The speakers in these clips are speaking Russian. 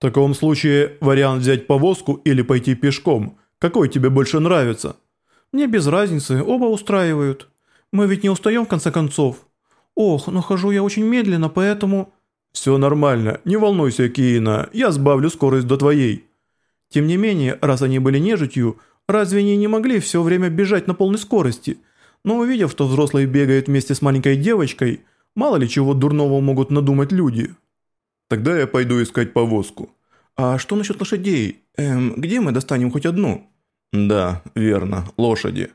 В таком случае вариант взять повозку или пойти пешком. Какой тебе больше нравится? Мне без разницы, оба устраивают. Мы ведь не устаем в конце концов. Ох, но хожу я очень медленно, поэтому... Все нормально, не волнуйся, Киина, я сбавлю скорость до твоей. Тем не менее, раз они были нежитью, разве они не могли все время бежать на полной скорости? Но увидев, что взрослый бегает вместе с маленькой девочкой, мало ли чего дурного могут надумать люди. Тогда я пойду искать повозку. А что насчет лошадей? Эм, где мы достанем хоть одну? Да, верно, лошади.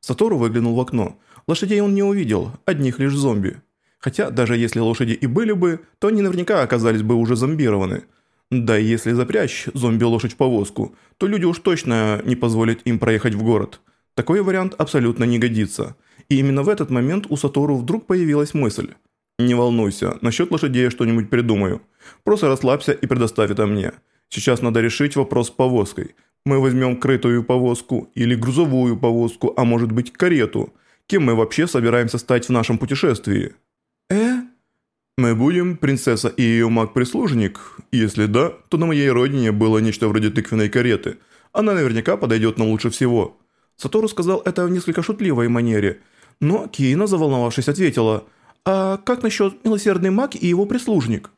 Сатору выглянул в окно. Лошадей он не увидел, одних лишь зомби. Хотя, даже если лошади и были бы, то они наверняка оказались бы уже зомбированы. Да и если запрячь зомби-лошадь в повозку, то люди уж точно не позволят им проехать в город. Такой вариант абсолютно не годится. И именно в этот момент у Сатору вдруг появилась мысль. «Не волнуйся, насчет лошадей я что-нибудь придумаю. Просто расслабься и предоставь это мне. Сейчас надо решить вопрос с повозкой. Мы возьмем крытую повозку или грузовую повозку, а может быть карету. Кем мы вообще собираемся стать в нашем путешествии?» «Э?» «Мы будем принцесса и ее маг-прислужник? Если да, то на моей родине было нечто вроде тыквенной кареты. Она наверняка подойдет нам лучше всего». Сатору сказал это в несколько шутливой манере, но Киина, заволновавшись, ответила «А как насчет милосердный маг и его прислужник?»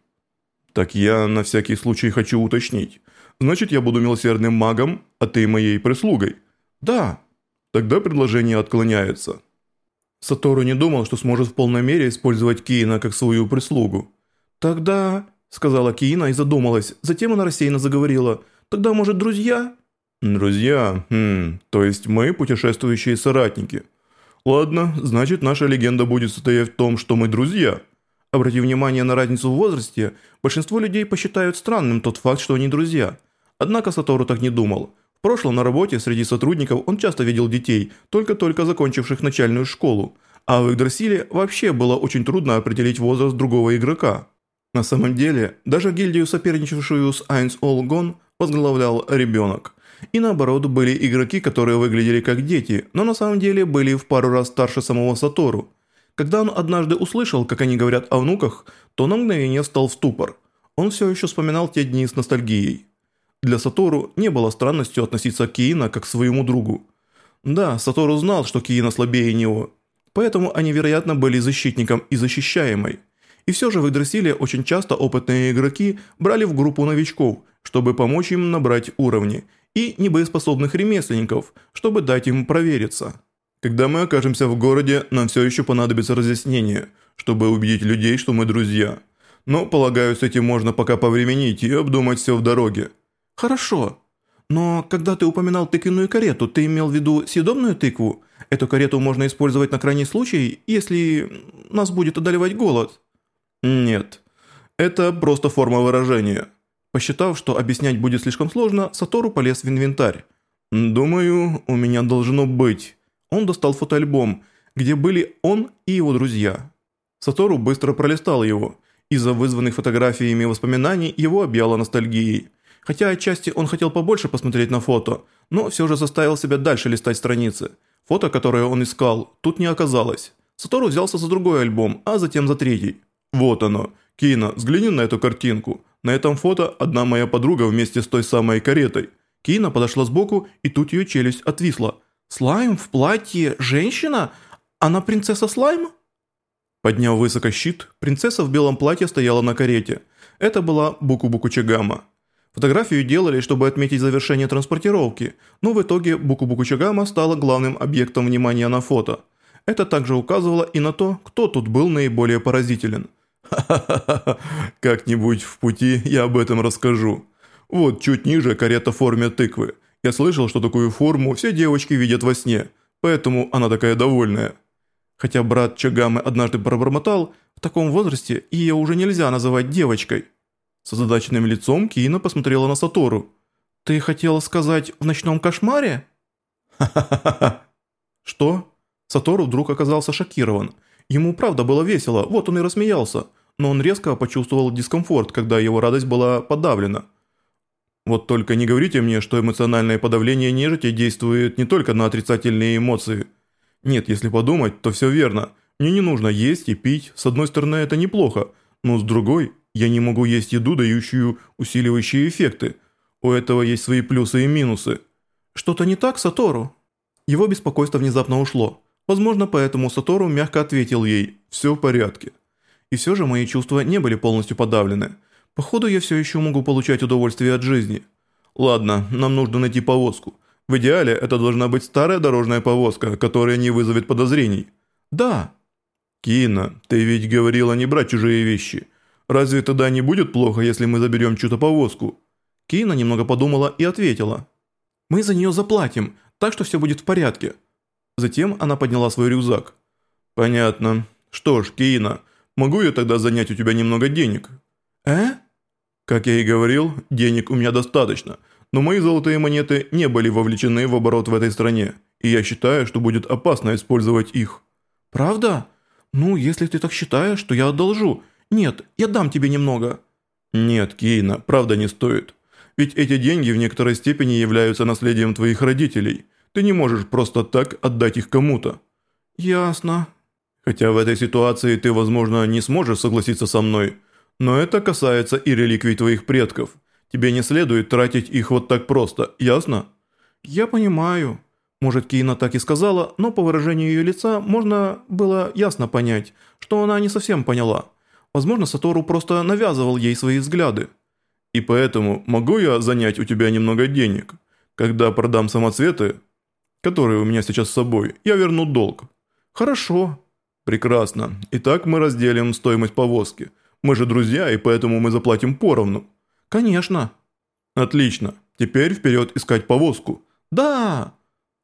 «Так я на всякий случай хочу уточнить. Значит, я буду милосердным магом, а ты моей прислугой?» «Да». «Тогда предложение отклоняется». Сатору не думал, что сможет в полной мере использовать Киина как свою прислугу. «Тогда...» – сказала Киина и задумалась. Затем она рассеянно заговорила. «Тогда, может, друзья?» «Друзья? Хм, то есть мы путешествующие соратники. Ладно, значит наша легенда будет состоять в том, что мы друзья». Обрати внимание на разницу в возрасте, большинство людей посчитают странным тот факт, что они друзья. Однако Сатору так не думал. В прошлом на работе среди сотрудников он часто видел детей, только-только закончивших начальную школу, а в Игдрасиле вообще было очень трудно определить возраст другого игрока. На самом деле, даже гильдию, соперничавшую с Айнс Олгон, возглавлял ребенок. И наоборот, были игроки, которые выглядели как дети, но на самом деле были в пару раз старше самого Сатору. Когда он однажды услышал, как они говорят о внуках, то на мгновение встал в ступор. Он все еще вспоминал те дни с ностальгией. Для Сатору не было странностью относиться к Киина как к своему другу. Да, Сатору знал, что Киина слабее него, поэтому они, вероятно, были защитником и защищаемой. И все же в Игдрасиле очень часто опытные игроки брали в группу новичков, чтобы помочь им набрать уровни, и небоеспособных ремесленников, чтобы дать им провериться. Когда мы окажемся в городе, нам все еще понадобится разъяснение, чтобы убедить людей, что мы друзья. Но, полагаю, с этим можно пока повременить и обдумать все в дороге. Хорошо. Но когда ты упоминал тыквенную карету, ты имел в виду съедобную тыкву? Эту карету можно использовать на крайний случай, если нас будет одолевать голод. Нет. Это просто форма выражения. Посчитав, что объяснять будет слишком сложно, Сатору полез в инвентарь. «Думаю, у меня должно быть». Он достал фотоальбом, где были он и его друзья. Сатору быстро пролистал его. Из-за вызванных фотографиями воспоминаний его объяло ностальгией. Хотя отчасти он хотел побольше посмотреть на фото, но все же заставил себя дальше листать страницы. Фото, которое он искал, тут не оказалось. Сатору взялся за другой альбом, а затем за третий. Вот оно. Кина, взгляни на эту картинку. На этом фото одна моя подруга вместе с той самой каретой. Кина подошла сбоку, и тут ее челюсть отвисла. «Слайм в платье? Женщина? Она принцесса Слайм?» Подняв высоко щит, принцесса в белом платье стояла на карете. Это была Буку-Буку Чагама. Фотографию делали, чтобы отметить завершение транспортировки, но в итоге Буку-Буку Чагама стала главным объектом внимания на фото. Это также указывало и на то, кто тут был наиболее поразителен. Ха-ха-ха, как-нибудь в пути я об этом расскажу. Вот чуть ниже карета в форме тыквы. Я слышал, что такую форму все девочки видят во сне, поэтому она такая довольная. Хотя брат Чагамы однажды пробормотал, в таком возрасте ее уже нельзя называть девочкой. С озадаченным лицом Киина посмотрела на Сатору. «Ты хотела сказать в ночном кошмаре?» «Ха-ха-ха-ха!» «Что?» Сатору вдруг оказался шокирован. Ему правда было весело, вот он и рассмеялся, но он резко почувствовал дискомфорт, когда его радость была подавлена. Вот только не говорите мне, что эмоциональное подавление нежити действует не только на отрицательные эмоции. Нет, если подумать, то все верно. Мне не нужно есть и пить, с одной стороны это неплохо, но с другой, Я не могу есть еду, дающую усиливающие эффекты. У этого есть свои плюсы и минусы. Что-то не так, Сатору? Его беспокойство внезапно ушло. Возможно, поэтому Сатору мягко ответил ей «все в порядке». И все же мои чувства не были полностью подавлены. Походу, я все еще могу получать удовольствие от жизни. Ладно, нам нужно найти повозку. В идеале это должна быть старая дорожная повозка, которая не вызовет подозрений. Да. Кина, ты ведь говорила не брать чужие вещи. Разве тогда не будет плохо, если мы заберем чью-то повозку? Кина немного подумала и ответила. Мы за нее заплатим, так что все будет в порядке. Затем она подняла свой рюкзак. Понятно. Что ж, Кина, могу я тогда занять у тебя немного денег? Э? Как я и говорил, денег у меня достаточно – но мои золотые монеты не были вовлечены в оборот в этой стране, и я считаю, что будет опасно использовать их». «Правда? Ну, если ты так считаешь, то я одолжу. Нет, я дам тебе немного». «Нет, Кейна, правда не стоит. Ведь эти деньги в некоторой степени являются наследием твоих родителей. Ты не можешь просто так отдать их кому-то». «Ясно». «Хотя в этой ситуации ты, возможно, не сможешь согласиться со мной, но это касается и реликвий твоих предков». Тебе не следует тратить их вот так просто, ясно?» «Я понимаю». Может, Киина так и сказала, но по выражению ее лица можно было ясно понять, что она не совсем поняла. Возможно, Сатору просто навязывал ей свои взгляды. «И поэтому могу я занять у тебя немного денег? Когда продам самоцветы, которые у меня сейчас с собой, я верну долг». «Хорошо». «Прекрасно. Итак, мы разделим стоимость повозки. Мы же друзья, и поэтому мы заплатим поровну». «Конечно». «Отлично. Теперь вперед искать повозку». «Да!»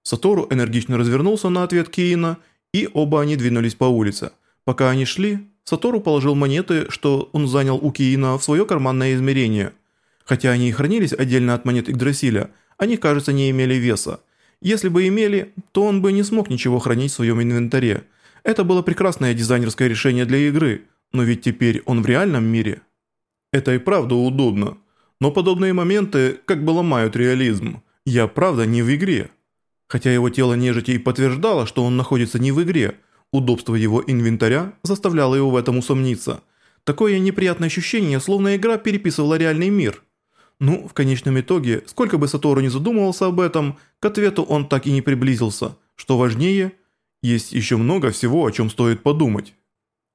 Сатору энергично развернулся на ответ Киина, и оба они двинулись по улице. Пока они шли, Сатору положил монеты, что он занял у Киина в свое карманное измерение. Хотя они и хранились отдельно от монет Игдрасиля, они, кажется, не имели веса. Если бы имели, то он бы не смог ничего хранить в своем инвентаре. Это было прекрасное дизайнерское решение для игры, но ведь теперь он в реальном мире. Это и правда удобно. Но подобные моменты как бы ломают реализм. Я правда не в игре. Хотя его тело нежити и подтверждало, что он находится не в игре, удобство его инвентаря заставляло его в этом усомниться. Такое неприятное ощущение, словно игра переписывала реальный мир. Ну, в конечном итоге, сколько бы Сатору не задумывался об этом, к ответу он так и не приблизился. Что важнее, есть еще много всего, о чем стоит подумать.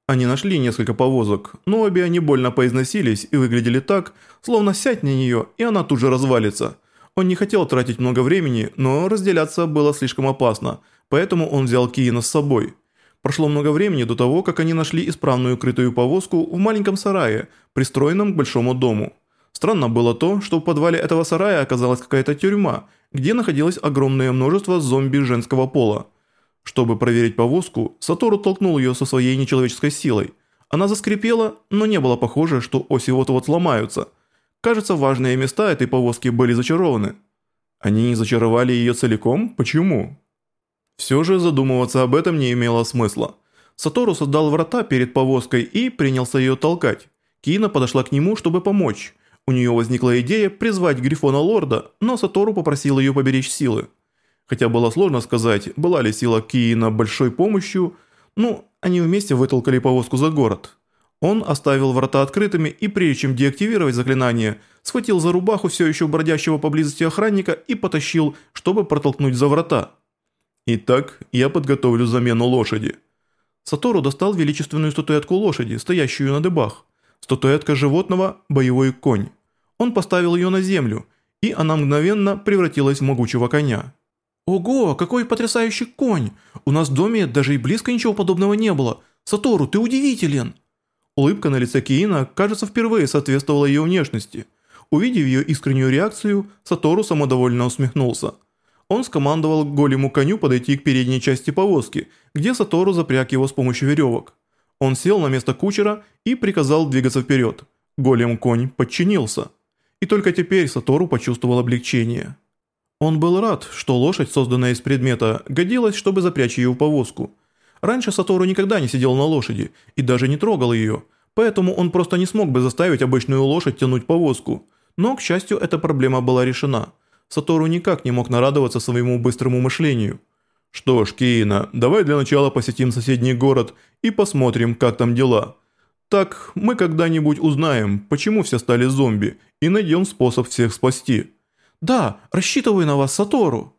Они нашли несколько повозок, но обе они больно поизносились и выглядели так, словно сядь на нее, и она тут же развалится. Он не хотел тратить много времени, но разделяться было слишком опасно, поэтому он взял Киина с собой. Прошло много времени до того, как они нашли исправную крытую повозку в маленьком сарае, пристроенном к большому дому. Странно было то, что в подвале этого сарая оказалась какая-то тюрьма, где находилось огромное множество зомби женского пола. Чтобы проверить повозку, Сатору толкнул ее со своей нечеловеческой силой. Она заскрипела, но не было похоже, что оси вот-вот сломаются. Кажется, важные места этой повозки были зачарованы. Они не зачаровали ее целиком? Почему? Все же задумываться об этом не имело смысла. Сатору создал врата перед повозкой и принялся ее толкать. Кина подошла к нему, чтобы помочь. У нее возникла идея призвать Грифона Лорда, но Сатору попросил ее поберечь силы. Хотя было сложно сказать, была ли сила Киина большой помощью, ну, они вместе вытолкали повозку за город. Он оставил врата открытыми и прежде чем деактивировать заклинание, схватил за рубаху все еще бродящего поблизости охранника и потащил, чтобы протолкнуть за врата. «Итак, я подготовлю замену лошади». Сатору достал величественную статуэтку лошади, стоящую на дыбах. Статуэтка животного – боевой конь. Он поставил ее на землю, и она мгновенно превратилась в могучего коня. «Ого, какой потрясающий конь! У нас в доме даже и близко ничего подобного не было. Сатору, ты удивителен!» Улыбка на лице Киина, кажется, впервые соответствовала ее внешности. Увидев ее искреннюю реакцию, Сатору самодовольно усмехнулся. Он скомандовал голему коню подойти к передней части повозки, где Сатору запряг его с помощью веревок. Он сел на место кучера и приказал двигаться вперед. Голем-конь подчинился. И только теперь Сатору почувствовал облегчение. Он был рад, что лошадь, созданная из предмета, годилась, чтобы запрячь ее в повозку. Раньше Сатору никогда не сидел на лошади и даже не трогал ее, поэтому он просто не смог бы заставить обычную лошадь тянуть повозку. Но, к счастью, эта проблема была решена. Сатору никак не мог нарадоваться своему быстрому мышлению. «Что ж, Киина, давай для начала посетим соседний город и посмотрим, как там дела. Так мы когда-нибудь узнаем, почему все стали зомби, и найдем способ всех спасти. Да, рассчитываю на вас, Сатору.